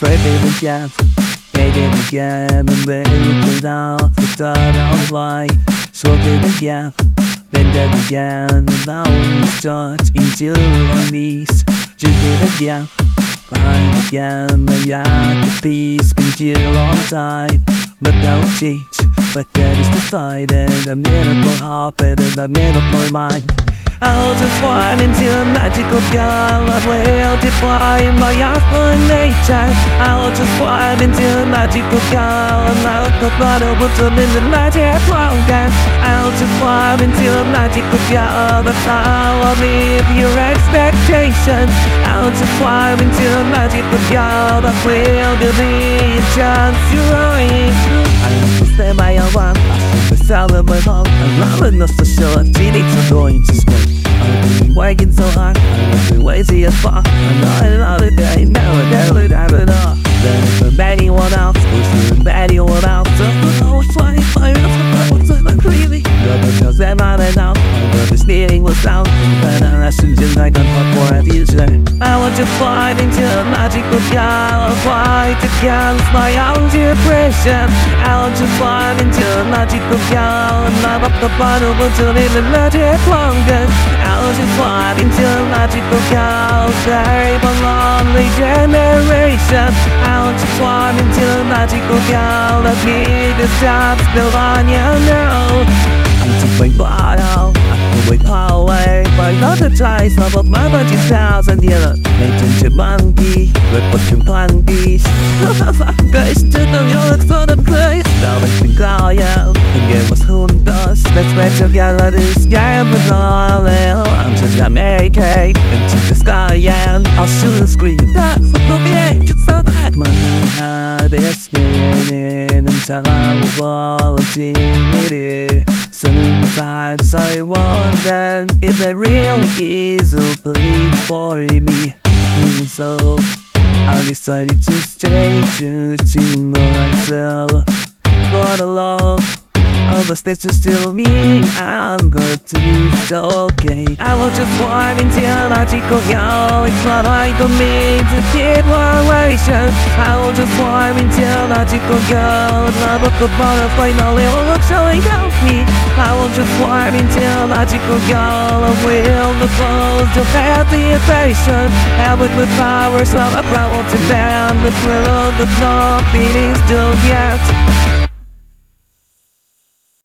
Baby again Baby again And baby without the thought of life So good again Then dead again And now we start into our knees Just it again Fine again I got the peace Been here a long time. But now change But that is decided A miracle happened And a miracle mind I'll just fly into a magical galaxy. Will define my awful nature I'll just fly into a magical galaxy. I'll put bottle with them in the magic program I'll just fly into a magical galaxy. I'll leave your expectations. I'll just fly into a magical galaxy. Will there be a chance you're right I understand my own one The sound of my home I'm loving us for sure. Feelings are going to school I've been so hard I've been lazy as fuck I know another day Never, never, never know Then if I'm anyone else Who's doing anyone else. Just know what's funny Fire up what's in the creepy Rubber feels that man and out Rubber steering was down But I'm not just like a fuck for a future I want to fly into a magical galaxy Fly against my own depression. I want to fly into a magical galaxy I'm up the bottom until in the magic longer galaxy For lonely generation. I want to fly into a magical galaxy The stars still on you know I'm taking bottle With away. By other tries of a mother to thousand years Making to monkey With fucking panties Guys, to the young sort of place. Now it's been quiet And give us juntos Let's make together this game with all I'm just gonna make it Into the sky. and I'll shoot a scream. That's what will be it Just so that My heart is spinning Until I volatility Sometimes I wonder If there really is a place for me. And so I decided to stay true to myself. For the love a stage to still me I'm going to be okay. I will just a magical hell It's not like a me to keep relation I will just a magical hell Love of the butterfly finally will showing help me. I will just fly into a magical hell I will the close to path the Help it with powers of a power to bend The thrill of the top beating still yet